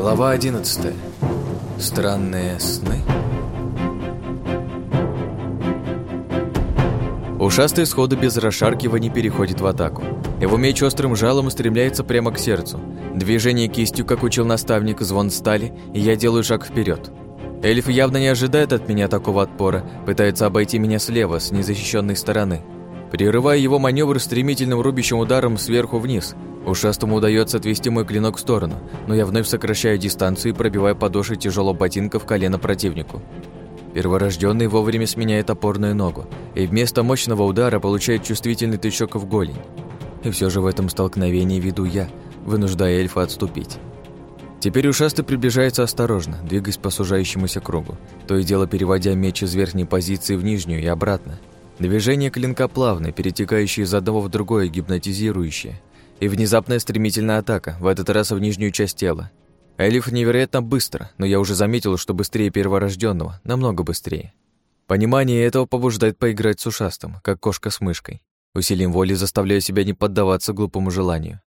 Глава 11. Странные сны. Ушастый сходу без расшаркиваний переходит в атаку. Его меч острым жалом устремляется прямо к сердцу. Движение кистью, как учил наставник, звон стали, и я делаю шаг вперед. Эльф явно не ожидает от меня такого отпора, пытается обойти меня слева, с незащищенной стороны. Прерывая его маневр стремительным рубящим ударом сверху вниз, ушастому удается отвести мой клинок в сторону, но я вновь сокращаю дистанцию и пробиваю подошвой тяжелого ботинка в колено противнику. Перворожденный вовремя сменяет опорную ногу и вместо мощного удара получает чувствительный тычок в голень. И все же в этом столкновении веду я, вынуждая эльфа отступить. Теперь ушастый приближается осторожно, двигаясь по сужающемуся кругу, то и дело переводя меч из верхней позиции в нижнюю и обратно. Движение клинка плавное, перетекающее из одного в другое, гипнотизирующее. И внезапная стремительная атака, в этот раз в нижнюю часть тела. Элиф невероятно быстро, но я уже заметил, что быстрее перворожденного, намного быстрее. Понимание этого побуждает поиграть с ушастым, как кошка с мышкой. Усилием воли заставляю себя не поддаваться глупому желанию.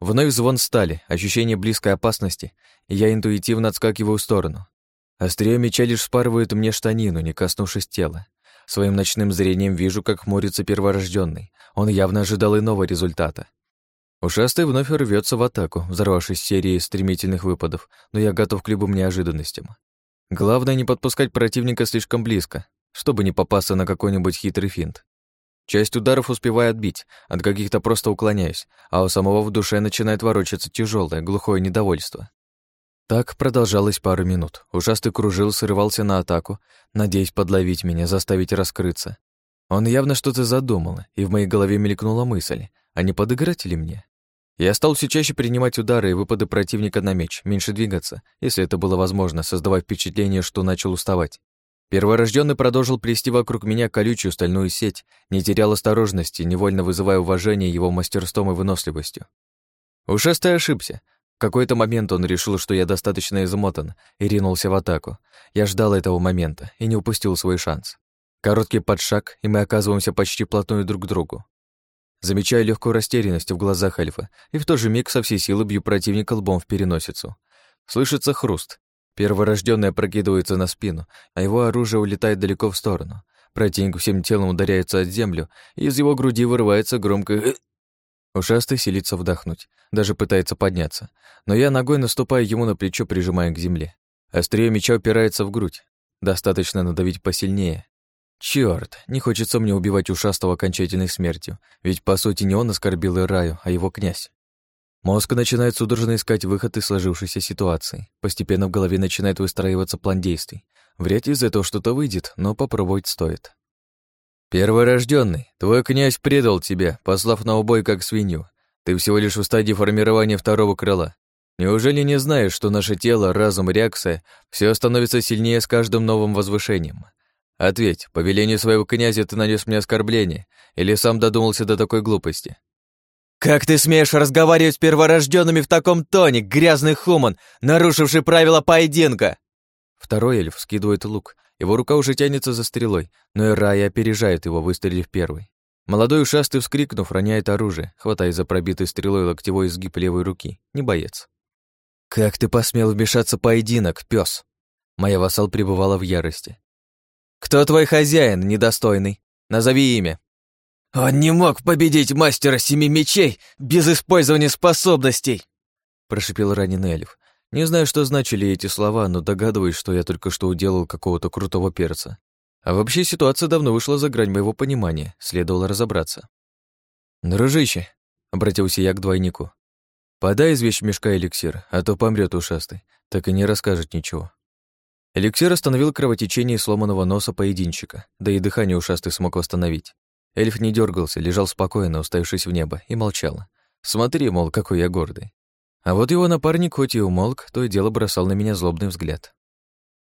Вновь звон стали, ощущение близкой опасности, и я интуитивно отскакиваю в сторону. Острие меча лишь спарывает мне штанину, не коснувшись тела. Своим ночным зрением вижу, как хмурится перворожденный. Он явно ожидал иного результата. Ушастый вновь рвется в атаку, взорвавшись серией стремительных выпадов, но я готов к любым неожиданностям. Главное не подпускать противника слишком близко, чтобы не попасться на какой-нибудь хитрый финт. Часть ударов успеваю отбить, от каких-то просто уклоняюсь, а у самого в душе начинает ворочаться тяжелое, глухое недовольство. Так продолжалось пару минут. Ушастый кружил, срывался на атаку, надеясь подловить меня, заставить раскрыться. Он явно что-то задумал, и в моей голове мелькнула мысль, а не подыграть ли мне? Я стал все чаще принимать удары и выпады противника на меч, меньше двигаться, если это было возможно, создавая впечатление, что начал уставать. Перворожденный продолжил плести вокруг меня колючую стальную сеть, не терял осторожности, невольно вызывая уважение его мастерством и выносливостью. Ушастый ошибся. В какой-то момент он решил, что я достаточно измотан, и ринулся в атаку. Я ждал этого момента и не упустил свой шанс. Короткий подшаг, и мы оказываемся почти плотную друг к другу. Замечаю легкую растерянность в глазах эльфа и в тот же миг со всей силы бью противника лбом в переносицу. Слышится хруст. Перворожденный опрокидывается на спину, а его оружие улетает далеко в сторону. Противник всем телом ударяется от землю, и из его груди вырывается громкое Ушастый силится вдохнуть, даже пытается подняться, но я ногой наступаю ему на плечо, прижимая к земле. Острие меча упирается в грудь. Достаточно надавить посильнее, Чёрт, не хочется мне убивать ушастого окончательной смертью, ведь по сути не он оскорбил Ираю, а его князь. Мозг начинает судорожно искать выход из сложившейся ситуации. Постепенно в голове начинает выстраиваться план действий. Вряд ли из этого что-то выйдет, но попробовать стоит. «Перворожденный, твой князь предал тебя, послав на убой как свинью. Ты всего лишь в стадии формирования второго крыла. Неужели не знаешь, что наше тело, разум, реакция все становится сильнее с каждым новым возвышением? Ответь, по велению своего князя ты нанес мне оскорбление, или сам додумался до такой глупости? «Как ты смеешь разговаривать с перворожденными в таком тоне, грязный хуман, нарушивший правила поединка?» Второй эльф скидывает лук. Его рука уже тянется за стрелой, но и Рая опережает его, выстрелив первый. Молодой ушастый, вскрикнув, роняет оружие, хватая за пробитой стрелой локтевой изгиб левой руки. Не боец. «Как ты посмел вмешаться в поединок, пес? Моя вассал пребывала в ярости. «Кто твой хозяин, недостойный? Назови имя». «Он не мог победить мастера семи мечей без использования способностей!» Прошипел раненый эльф. Не знаю, что значили эти слова, но догадываюсь, что я только что уделал какого-то крутого перца. А вообще ситуация давно вышла за грань моего понимания, следовало разобраться. «Дружище», — обратился я к двойнику, — «подай из вещмешка эликсир, а то помрет ушастый, так и не расскажет ничего». Эликсир остановил кровотечение сломанного носа поединщика, да и дыхание ушастый смог восстановить. Эльф не дергался, лежал спокойно, уставившись в небо, и молчал. Смотри, мол, какой я гордый. А вот его напарник хоть и умолк, то и дело бросал на меня злобный взгляд.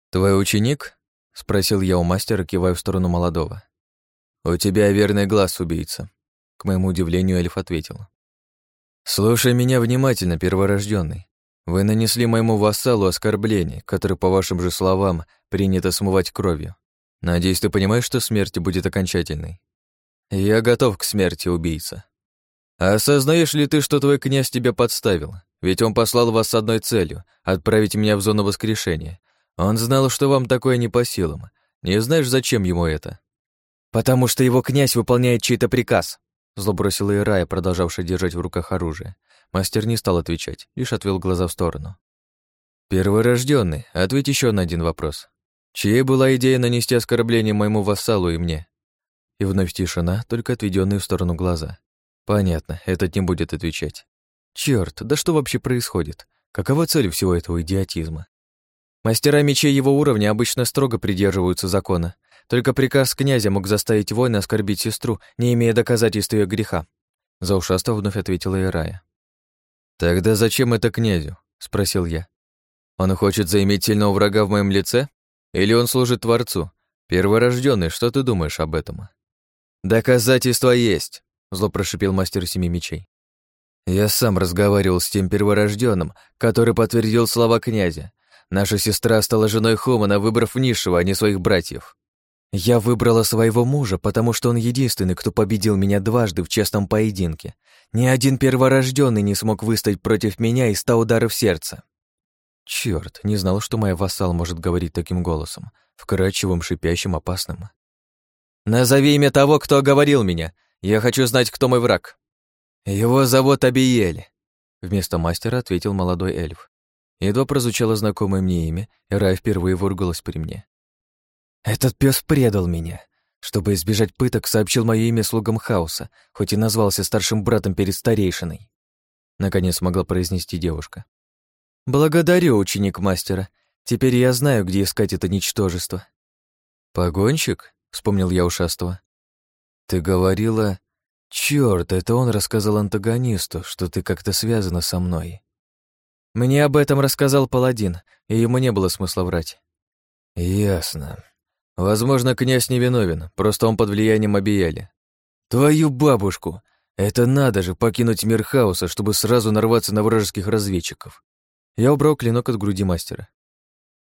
«Твой ученик?» — спросил я у мастера, кивая в сторону молодого. «У тебя верный глаз, убийца», — к моему удивлению эльф ответил. «Слушай меня внимательно, перворожденный. Вы нанесли моему вассалу оскорбление, которое, по вашим же словам, принято смывать кровью. Надеюсь, ты понимаешь, что смерть будет окончательной. Я готов к смерти, убийца. А осознаешь ли ты, что твой князь тебя подставил? Ведь он послал вас с одной целью — отправить меня в зону воскрешения. Он знал, что вам такое не по силам. Не знаешь, зачем ему это?» «Потому что его князь выполняет чей-то приказ», — зло бросила Ирая, продолжавшая держать в руках оружие. Мастер не стал отвечать, лишь отвел глаза в сторону. «Перворожденный, ответь еще на один вопрос. Чьей была идея нанести оскорбление моему вассалу и мне?» И вновь тишина, только отведенные в сторону глаза. «Понятно, этот не будет отвечать. Черт, да что вообще происходит? Какова цель всего этого идиотизма? Мастера мечей его уровня обычно строго придерживаются закона. Только приказ князя мог заставить воина оскорбить сестру, не имея доказательств ее греха. За ушастого вновь ответила Ирая. «Тогда зачем это князю?» — спросил я. «Он хочет заиметь сильного врага в моем лице? Или он служит Творцу? Перворожденный, что ты думаешь об этом?» «Доказательства есть», — зло прошипел мастер семи мечей. Я сам разговаривал с тем перворожденным, который подтвердил слова князя. Наша сестра стала женой Хомана, выбрав низшего, а не своих братьев. Я выбрала своего мужа, потому что он единственный, кто победил меня дважды в честном поединке. Ни один перворожденный не смог выстоять против меня и ста ударов сердца. Черт, не знал, что моя вассал может говорить таким голосом, вкрадчивым, шипящим, опасным. «Назови имя того, кто оговорил меня. Я хочу знать, кто мой враг». «Его зовут Абиель», — вместо мастера ответил молодой эльф. Едва прозвучало знакомое мне имя, и Рай впервые выругалась при мне. «Этот пес предал меня. Чтобы избежать пыток, сообщил мое имя слугам хаоса, хоть и назвался старшим братом перед старейшиной». Наконец смогла произнести девушка. «Благодарю, ученик мастера. Теперь я знаю, где искать это ничтожество». «Погонщик?» — вспомнил я ушастого. «Ты говорила...» Черт, это он рассказал антагонисту, что ты как-то связана со мной. Мне об этом рассказал паладин, и ему не было смысла врать. Ясно. Возможно, князь невиновен, просто он под влиянием обияли. Твою бабушку! Это надо же покинуть мир хаоса, чтобы сразу нарваться на вражеских разведчиков. Я убрал клинок от груди мастера.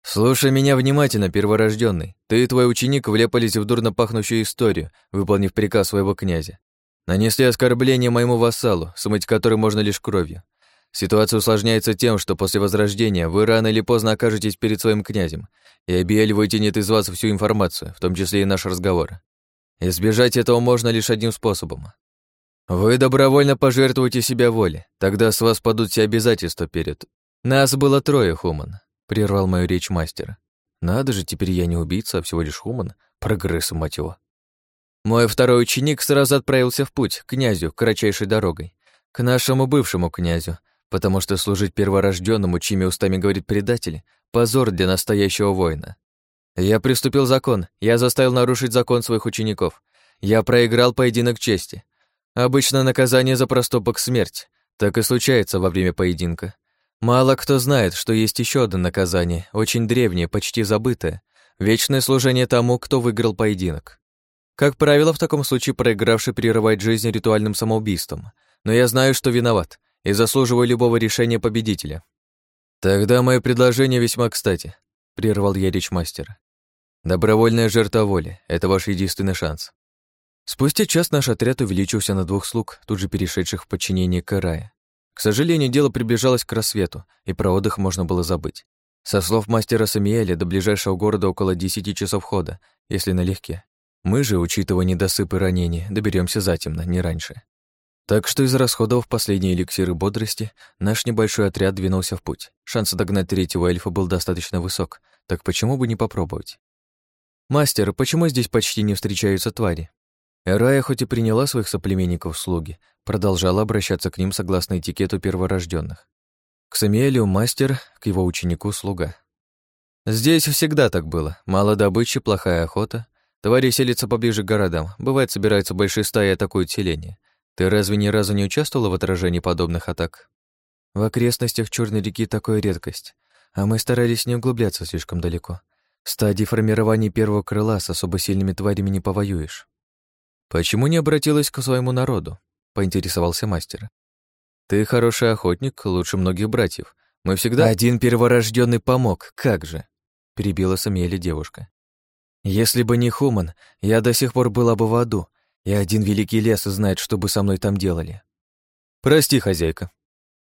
«Слушай меня внимательно, перворожденный. Ты и твой ученик влепались в дурно пахнущую историю, выполнив приказ своего князя. Нанесли оскорбление моему вассалу, смыть который можно лишь кровью. Ситуация усложняется тем, что после возрождения вы рано или поздно окажетесь перед своим князем, и Абиэль вытянет из вас всю информацию, в том числе и наш разговор. Избежать этого можно лишь одним способом. Вы добровольно пожертвуете себя воле, тогда с вас падут все обязательства перед... Нас было трое, Хуман, прервал мою речь мастер. Надо же, теперь я не убийца, а всего лишь Хуман. Прогресс, мать его. Мой второй ученик сразу отправился в путь, к князю, кратчайшей дорогой. К нашему бывшему князю, потому что служить перворожденному, чьими устами говорит предатель, позор для настоящего воина. Я приступил закон, я заставил нарушить закон своих учеников. Я проиграл поединок чести. Обычно наказание за проступок — смерть. Так и случается во время поединка. Мало кто знает, что есть еще одно наказание, очень древнее, почти забытое. Вечное служение тому, кто выиграл поединок. Как правило, в таком случае проигравший прерывает жизнь ритуальным самоубийством. Но я знаю, что виноват, и заслуживаю любого решения победителя. Тогда мое предложение весьма кстати, прервал я речь мастера. Добровольная жертва воли — это ваш единственный шанс. Спустя час наш отряд увеличился на двух слуг, тут же перешедших в подчинение Карая. К сожалению, дело приближалось к рассвету, и про отдых можно было забыть. Со слов мастера Самиэля, до ближайшего города около десяти часов хода, если налегке. Мы же, учитывая недосыпы ранения, доберемся затемно, не раньше. Так что, израсходовав последние эликсиры бодрости, наш небольшой отряд двинулся в путь. Шанс догнать третьего эльфа был достаточно высок, так почему бы не попробовать? «Мастер, почему здесь почти не встречаются твари?» Эрая, хоть и приняла своих соплеменников в слуги, продолжала обращаться к ним согласно этикету перворожденных. К Самиэлю мастер, к его ученику слуга. Здесь всегда так было. Мало добычи, плохая охота, Твари селятся поближе к городам. Бывает, собираются большие стаи и атакуют селение. Ты разве ни разу не участвовала в отражении подобных атак? В окрестностях Черной реки такая редкость, а мы старались не углубляться слишком далеко. В стадии формирования первого крыла с особо сильными тварями не повоюешь. Почему не обратилась к своему народу? поинтересовался мастер. Ты хороший охотник, лучше многих братьев. Мы всегда один перворожденный помог, как же? перебила Самиэля девушка. Если бы не Хуман, я до сих пор была бы в аду, и один великий лес знает, что бы со мной там делали. Прости, хозяйка.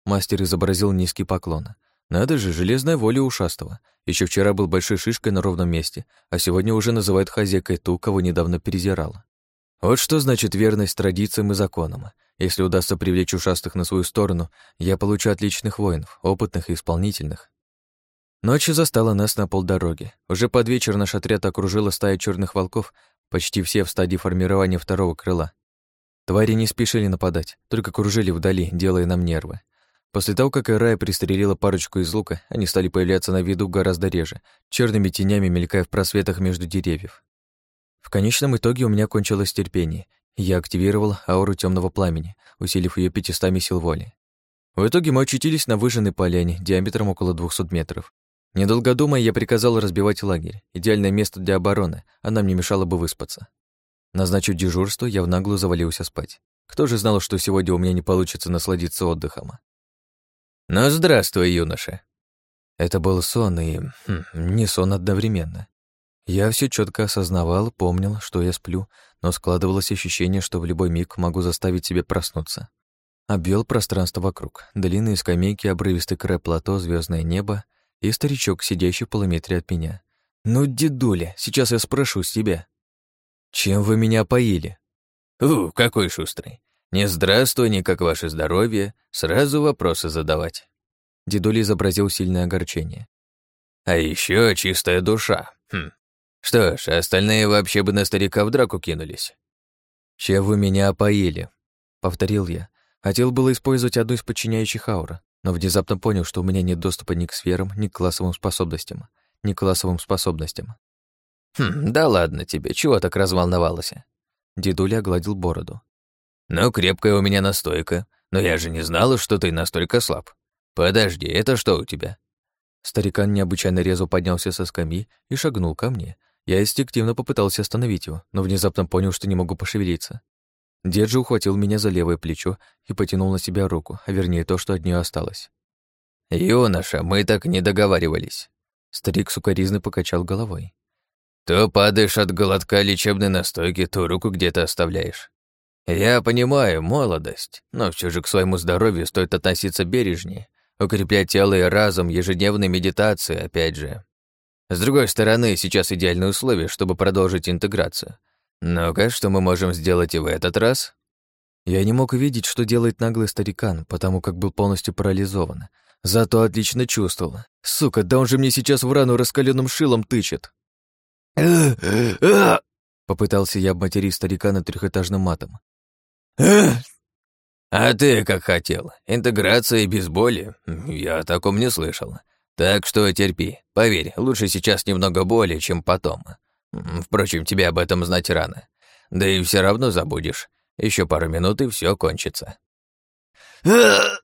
Мастер изобразил низкий поклон. Надо же, железная воля ушастого. Еще вчера был большой шишкой на ровном месте, а сегодня уже называют хозяйкой ту, кого недавно перезирала. Вот что значит верность традициям и законам. Если удастся привлечь ушастых на свою сторону, я получу отличных воинов, опытных и исполнительных. Ночь застала нас на полдороги. Уже под вечер наш отряд окружила стая черных волков, почти все в стадии формирования второго крыла. Твари не спешили нападать, только кружили вдали, делая нам нервы. После того, как Ирая пристрелила парочку из лука, они стали появляться на виду гораздо реже, черными тенями мелькая в просветах между деревьев. В конечном итоге у меня кончилось терпение, я активировал ауру темного пламени, усилив ее пятистами сил воли. В итоге мы очутились на выжженной поляне диаметром около 200 метров. Недолго думая, я приказал разбивать лагерь. Идеальное место для обороны, а нам не мешало бы выспаться. Назначив дежурство, я в наглую завалился спать. Кто же знал, что сегодня у меня не получится насладиться отдыхом? «Ну, здравствуй, юноша!» Это был сон и... Хм, не сон одновременно. Я все четко осознавал, помнил, что я сплю, но складывалось ощущение, что в любой миг могу заставить себя проснуться. Обвел пространство вокруг. Длинные скамейки, обрывистый край плато, звездное небо и старичок, сидящий в полуметре от меня. «Ну, дедуля, сейчас я спрошу с тебя. Чем вы меня поили?» «У, какой шустрый. Не здравствуй, ни как ваше здоровье, сразу вопросы задавать. Дедуля изобразил сильное огорчение. А еще чистая душа. Хм. Что ж, остальные вообще бы на старика в драку кинулись. «Чем вы меня опоили?» — повторил я. Хотел было использовать одну из подчиняющих аура, но внезапно понял, что у меня нет доступа ни к сферам, ни к классовым способностям. Ни к классовым способностям. «Хм, да ладно тебе, чего так разволновался?» Дедуля огладил бороду. «Ну, крепкая у меня настойка, но я же не знала, что ты настолько слаб. Подожди, это что у тебя?» Старикан необычайно резво поднялся со скамьи и шагнул ко мне. Я инстинктивно попытался остановить его, но внезапно понял, что не могу пошевелиться. Дед же ухватил меня за левое плечо и потянул на себя руку, а вернее то, что от нее осталось. «Юноша, мы так не договаривались». Старик сукоризно покачал головой. «То падаешь от голодка лечебной настойки, то руку где-то оставляешь. Я понимаю, молодость, но все же к своему здоровью стоит относиться бережнее, укреплять тело и разум ежедневной медитацией, опять же. С другой стороны, сейчас идеальные условия, чтобы продолжить интеграцию. Ну-ка, что мы можем сделать и в этот раз? Я не мог увидеть, что делает наглый старикан, потому как был полностью парализован. Зато отлично чувствовал. Сука, да он же мне сейчас в рану раскаленным шилом тычет. Попытался я обматерить старикана трехэтажным матом. «А ты как хотел. Интеграция и без боли? Я о таком не слышал. Так что терпи. Поверь, лучше сейчас немного боли, чем потом. Впрочем, тебе об этом знать рано. Да и все равно забудешь. Еще пару минут, и все кончится».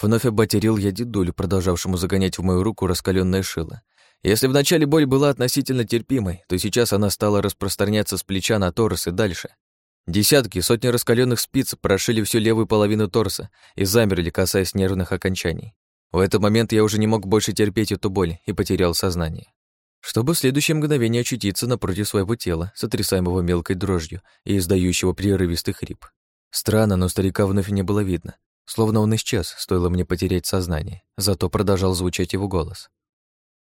Вновь обатерил я дедулю, продолжавшему загонять в мою руку раскаленное шило. Если вначале боль была относительно терпимой, то сейчас она стала распространяться с плеча на торс и дальше. Десятки, сотни раскаленных спиц прошили всю левую половину торса и замерли, касаясь нервных окончаний. В этот момент я уже не мог больше терпеть эту боль и потерял сознание. Чтобы в следующее мгновение очутиться напротив своего тела, сотрясаемого мелкой дрожью и издающего прерывистый хрип. Странно, но старика вновь не было видно. Словно он исчез, стоило мне потерять сознание. Зато продолжал звучать его голос.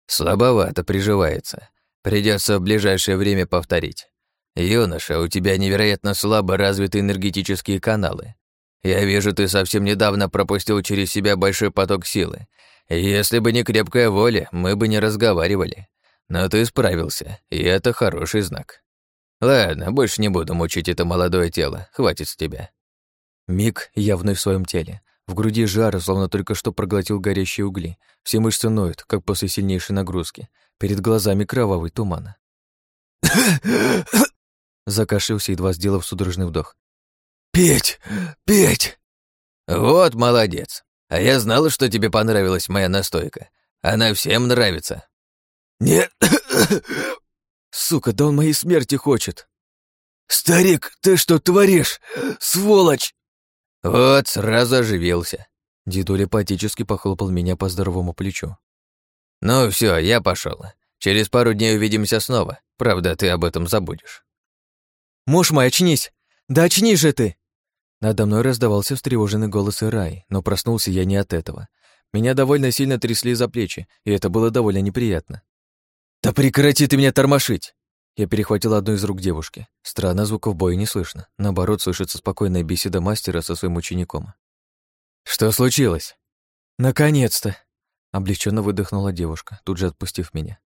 «Слабовато приживается. Придется в ближайшее время повторить. «Юноша, у тебя невероятно слабо развиты энергетические каналы. Я вижу, ты совсем недавно пропустил через себя большой поток силы. Если бы не крепкая воля, мы бы не разговаривали. Но ты справился, и это хороший знак. Ладно, больше не буду мучить это молодое тело, хватит с тебя». Миг явно в своем теле. В груди жар, словно только что проглотил горящие угли. Все мышцы ноют, как после сильнейшей нагрузки. Перед глазами кровавый туман. Закашлялся, едва сделав судорожный вдох. «Петь! Петь!» «Вот молодец! А я знала, что тебе понравилась моя настойка. Она всем нравится». «Нет!» «Сука, да он моей смерти хочет!» «Старик, ты что творишь? Сволочь!» Вот сразу оживился. Дедуля патически похлопал меня по здоровому плечу. «Ну все, я пошел. Через пару дней увидимся снова. Правда, ты об этом забудешь». Муж мой, очнись! Да очнись же ты!» Надо мной раздавался встревоженный голос Ирай, но проснулся я не от этого. Меня довольно сильно трясли за плечи, и это было довольно неприятно. «Да прекрати ты меня тормошить!» Я перехватил одну из рук девушки. Странно, звуков боя не слышно. Наоборот, слышится спокойная беседа мастера со своим учеником. «Что случилось?» «Наконец-то!» Облегченно выдохнула девушка, тут же отпустив меня.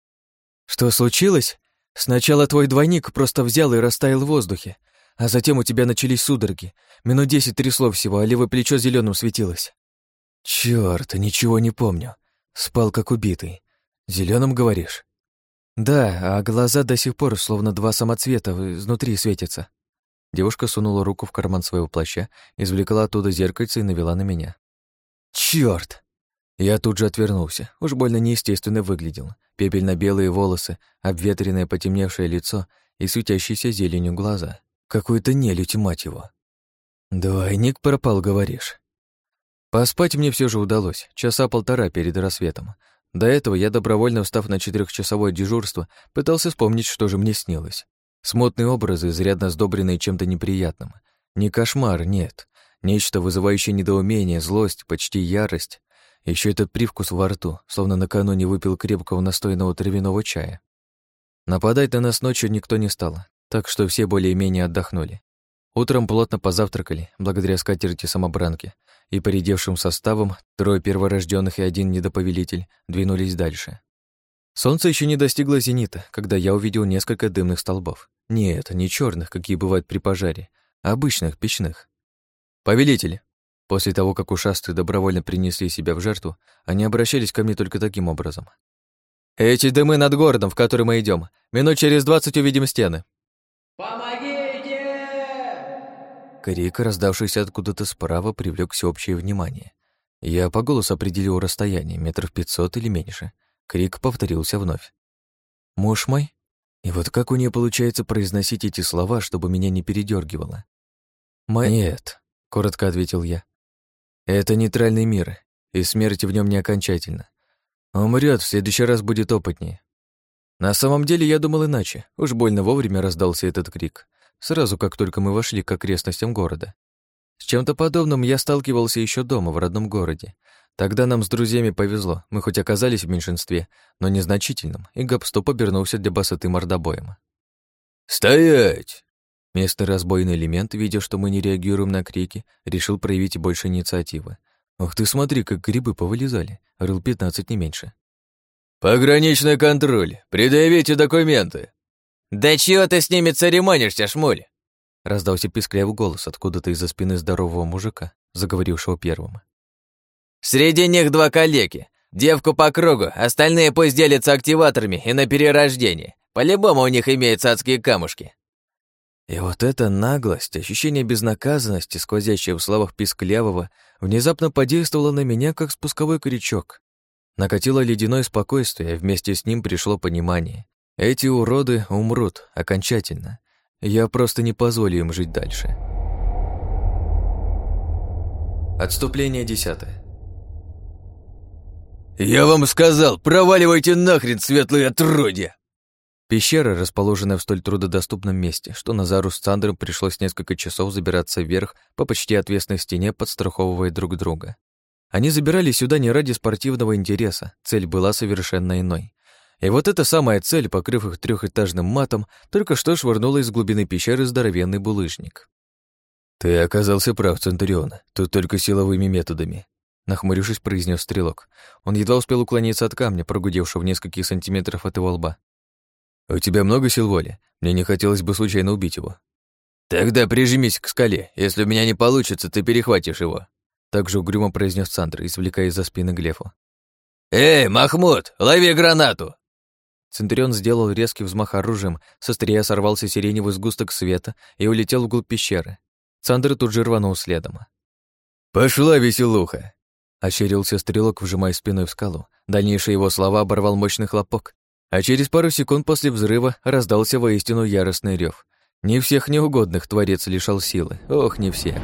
«Что случилось? Сначала твой двойник просто взял и растаял в воздухе, а затем у тебя начались судороги. Минут десять трясло всего, а левое плечо зеленым светилось. Чёрт, ничего не помню. Спал как убитый. Зеленым говоришь? Да, а глаза до сих пор словно два самоцвета изнутри светятся. Девушка сунула руку в карман своего плаща, извлекла оттуда зеркальце и навела на меня. Чёрт! Я тут же отвернулся. Уж больно неестественно выглядел. Пепельно-белые волосы, обветренное потемневшее лицо и светящиеся зеленью глаза. Какой-то нелюдь, мать его. Двойник пропал, говоришь? Поспать мне все же удалось, часа полтора перед рассветом. До этого я, добровольно встав на четырехчасовое дежурство, пытался вспомнить, что же мне снилось. Смутные образы, изрядно сдобренные чем-то неприятным. Не кошмар, нет. Нечто, вызывающее недоумение, злость, почти ярость. Еще этот привкус во рту, словно накануне выпил крепкого настойного травяного чая. Нападать на нас ночью никто не стал, так что все более-менее отдохнули. Утром плотно позавтракали, благодаря скатерти самобранки, и поредевшим составом трое перворожденных и один недоповелитель двинулись дальше. Солнце еще не достигло зенита, когда я увидел несколько дымных столбов. Нет, не черных, какие бывают при пожаре, а обычных, печных. Повелитель. После того, как ушастые добровольно принесли себя в жертву, они обращались ко мне только таким образом. «Эти дымы над городом, в который мы идем. Минут через двадцать увидим стены». «Помогите!» Крик, раздавшийся откуда-то справа, привлек всеобщее внимание. Я по голосу определил расстояние, метров пятьсот или меньше. Крик повторился вновь. «Муж мой?» И вот как у нее получается произносить эти слова, чтобы меня не передергивало? «Нет», — коротко ответил я. «Это нейтральный мир, и смерть в нем не окончательна. Умрет, в следующий раз будет опытнее. На самом деле я думал иначе. Уж больно вовремя раздался этот крик. Сразу, как только мы вошли к окрестностям города. С чем-то подобным я сталкивался еще дома, в родном городе. Тогда нам с друзьями повезло. Мы хоть оказались в меньшинстве, но незначительном, и Гопстоп обернулся для басоты мордобоем. «Стоять!» Местный разбойный элемент, видя, что мы не реагируем на крики, решил проявить больше инициативы. Ух ты, смотри, как грибы повылезали. Рыл пятнадцать не меньше. «Пограничный контроль! Предъявите документы!» «Да чего ты с ними церемонишься, шмуль?» Раздался писклявый голос откуда-то из-за спины здорового мужика, заговорившего первым. «Среди них два калеки. Девку по кругу, остальные пусть делятся активаторами и на перерождение. По-любому у них имеются адские камушки». И вот эта наглость, ощущение безнаказанности, сквозящее в словах Писклявого, внезапно подействовало на меня, как спусковой крючок. Накатило ледяное спокойствие, а вместе с ним пришло понимание. Эти уроды умрут окончательно. Я просто не позволю им жить дальше. Отступление десятое. «Я вам сказал, проваливайте нахрен, светлые отродья!» Пещера, расположенная в столь трудодоступном месте, что Назару с Сандром пришлось несколько часов забираться вверх по почти отвесной стене, подстраховывая друг друга. Они забирались сюда не ради спортивного интереса, цель была совершенно иной. И вот эта самая цель, покрыв их трехэтажным матом, только что швырнула из глубины пещеры здоровенный булыжник. «Ты оказался прав, Центурион, тут только силовыми методами», нахмурившись, произнес стрелок. Он едва успел уклониться от камня, прогудевшего в нескольких сантиметров от его лба. «У тебя много сил воли? Мне не хотелось бы случайно убить его». «Тогда прижмись к скале. Если у меня не получится, ты перехватишь его», также угрюмо произнес Сандра, извлекая из-за спины Глефу. «Эй, Махмуд, лови гранату!» Центурион сделал резкий взмах оружием, со стрия сорвался сиреневый сгусток света и улетел вглубь пещеры. Сандер тут же рванул следом. «Пошла веселуха!» Ощерился стрелок, вжимая спиной в скалу. Дальнейшие его слова оборвал мощный хлопок, а через пару секунд после взрыва раздался воистину яростный рев. Не всех неугодных творец лишал силы, ох, не всех.